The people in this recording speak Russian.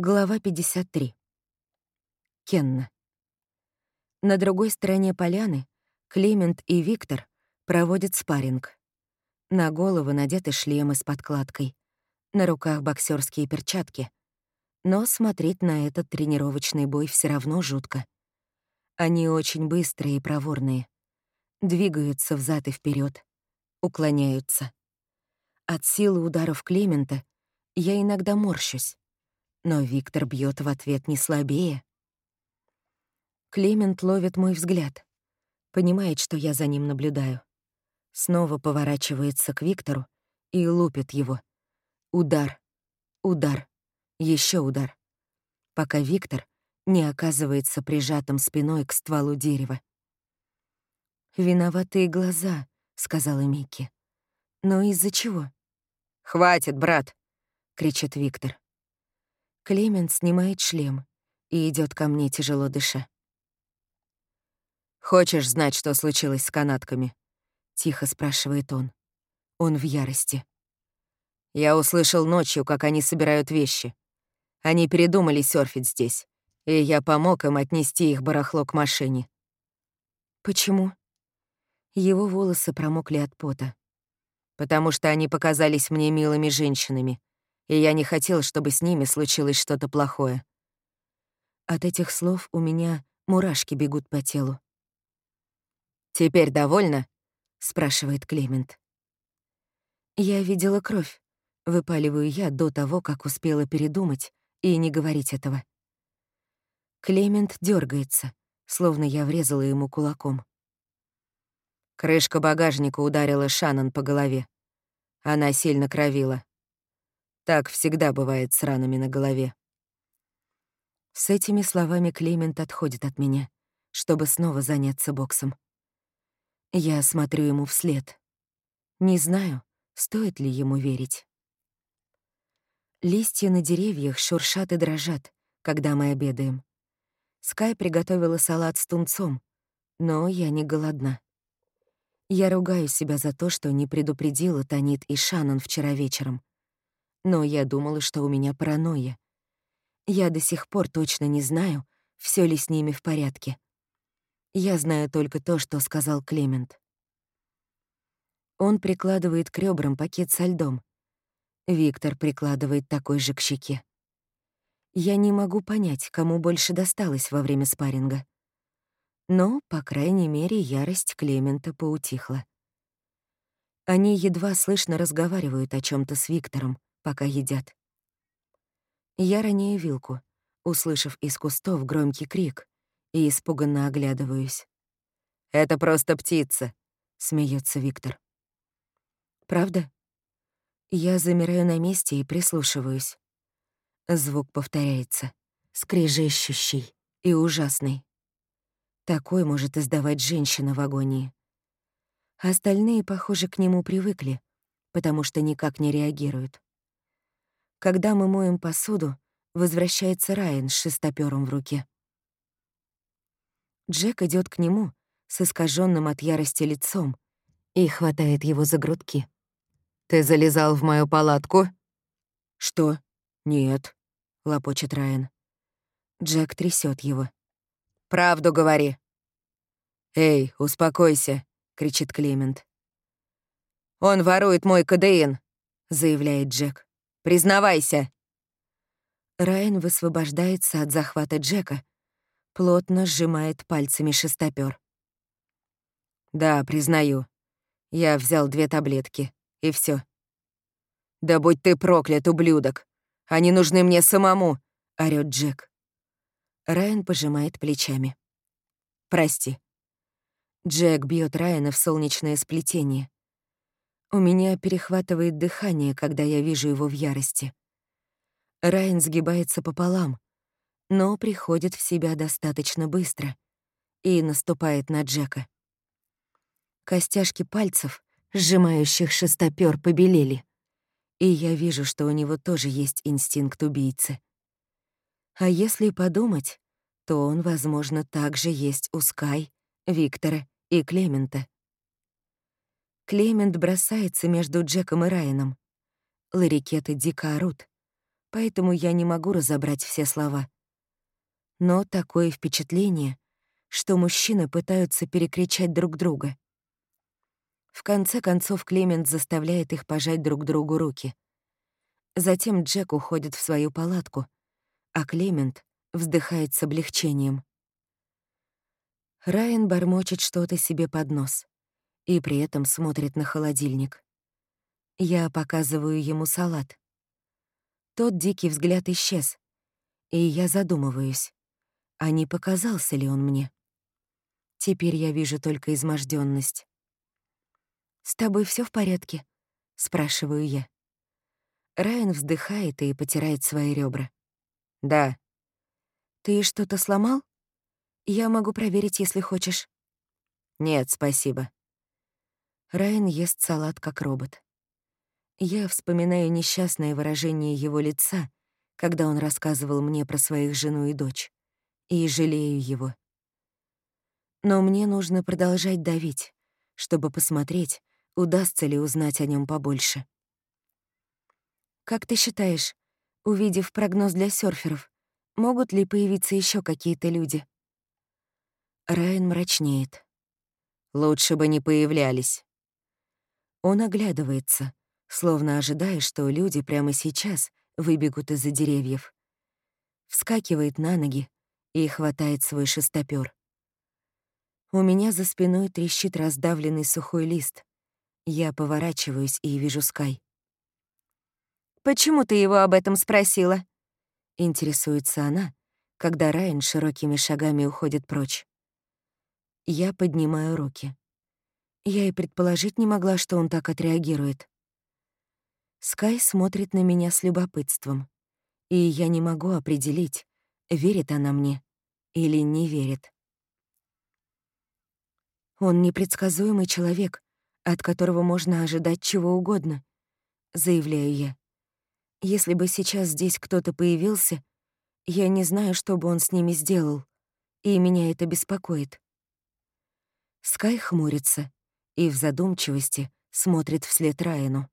Глава 53. Кенна. На другой стороне поляны Климент и Виктор проводят спарринг. На голову надеты шлемы с подкладкой, на руках боксерские перчатки. Но смотреть на этот тренировочный бой все равно жутко. Они очень быстрые и проворные. Двигаются взад и вперед, уклоняются. От силы ударов Климента я иногда морщусь но Виктор бьет в ответ не слабее. Клемент ловит мой взгляд, понимает, что я за ним наблюдаю. Снова поворачивается к Виктору и лупит его. Удар, удар, еще удар, пока Виктор не оказывается прижатым спиной к стволу дерева. «Виноватые глаза», — сказала Микки. «Но из-за чего?» «Хватит, брат!» — кричит Виктор. Клемент снимает шлем и идет ко мне, тяжело дыша. «Хочешь знать, что случилось с канатками?» — тихо спрашивает он. Он в ярости. «Я услышал ночью, как они собирают вещи. Они передумали серфить здесь, и я помог им отнести их барахло к машине». «Почему?» Его волосы промокли от пота. «Потому что они показались мне милыми женщинами, и я не хотел, чтобы с ними случилось что-то плохое. От этих слов у меня мурашки бегут по телу. «Теперь довольна?» — спрашивает Клемент. «Я видела кровь», — выпаливаю я до того, как успела передумать и не говорить этого. Клемент дергается, словно я врезала ему кулаком. Крышка багажника ударила Шанон по голове. Она сильно кровила. Так всегда бывает с ранами на голове. С этими словами Клемент отходит от меня, чтобы снова заняться боксом. Я смотрю ему вслед. Не знаю, стоит ли ему верить. Листья на деревьях шуршат и дрожат, когда мы обедаем. Скай приготовила салат с тунцом, но я не голодна. Я ругаю себя за то, что не предупредила Танит и Шанон вчера вечером. Но я думала, что у меня паранойя. Я до сих пор точно не знаю, все ли с ними в порядке. Я знаю только то, что сказал Клемент. Он прикладывает к ребрам пакет со льдом. Виктор прикладывает такой же к щеке. Я не могу понять, кому больше досталось во время спарринга. Но, по крайней мере, ярость Клемента поутихла. Они едва слышно разговаривают о чем то с Виктором, пока едят. Я роняю вилку, услышав из кустов громкий крик, и испуганно оглядываюсь. «Это просто птица», — смеется Виктор. «Правда?» Я замираю на месте и прислушиваюсь. Звук повторяется, скрежещущий и ужасный. Такой может издавать женщина в агонии. Остальные, похоже, к нему привыкли, потому что никак не реагируют. Когда мы моем посуду, возвращается Райан с шестопером в руке. Джек идет к нему с искаженным от ярости лицом и хватает его за грудки. «Ты залезал в мою палатку?» «Что?» «Нет», — лопочет Райан. Джек трясет его. «Правду говори». «Эй, успокойся», — кричит Клемент. «Он ворует мой кадеин», — заявляет Джек. Признавайся!» Райан высвобождается от захвата Джека, плотно сжимает пальцами шестопер. «Да, признаю. Я взял две таблетки, и все. «Да будь ты проклят, ублюдок! Они нужны мне самому!» — орёт Джек. Райан пожимает плечами. «Прости». Джек бьет Райана в солнечное сплетение. У меня перехватывает дыхание, когда я вижу его в ярости. Райан сгибается пополам, но приходит в себя достаточно быстро и наступает на Джека. Костяшки пальцев, сжимающих шестопер, побелели, и я вижу, что у него тоже есть инстинкт убийцы. А если подумать, то он, возможно, также есть у Скай, Виктора и Клемента. Клемент бросается между Джеком и Райаном. Ларикеты дико орут. поэтому я не могу разобрать все слова. Но такое впечатление, что мужчины пытаются перекричать друг друга. В конце концов Клемент заставляет их пожать друг другу руки. Затем Джек уходит в свою палатку, а Клемент вздыхает с облегчением. Райан бормочет что-то себе под нос и при этом смотрит на холодильник. Я показываю ему салат. Тот дикий взгляд исчез, и я задумываюсь, а не показался ли он мне. Теперь я вижу только изможденность. «С тобой все в порядке?» — спрашиваю я. Райан вздыхает и потирает свои ребра. «Да». «Ты что-то сломал? Я могу проверить, если хочешь». «Нет, спасибо». Райан ест салат как робот. Я вспоминаю несчастное выражение его лица, когда он рассказывал мне про своих жену и дочь, и жалею его. Но мне нужно продолжать давить, чтобы посмотреть, удастся ли узнать о нем побольше. Как ты считаешь, увидев прогноз для серферов, могут ли появиться еще какие-то люди? Райан мрачнеет. Лучше бы не появлялись. Он оглядывается, словно ожидая, что люди прямо сейчас выбегут из-за деревьев. Вскакивает на ноги и хватает свой шестопёр. У меня за спиной трещит раздавленный сухой лист. Я поворачиваюсь и вижу Скай. «Почему ты его об этом спросила?» Интересуется она, когда Райан широкими шагами уходит прочь. Я поднимаю руки. Я и предположить не могла, что он так отреагирует. Скай смотрит на меня с любопытством, и я не могу определить, верит она мне или не верит. Он непредсказуемый человек, от которого можно ожидать чего угодно, заявляю я. Если бы сейчас здесь кто-то появился, я не знаю, что бы он с ними сделал, и меня это беспокоит. Скай хмурится и в задумчивости смотрит вслед Райану.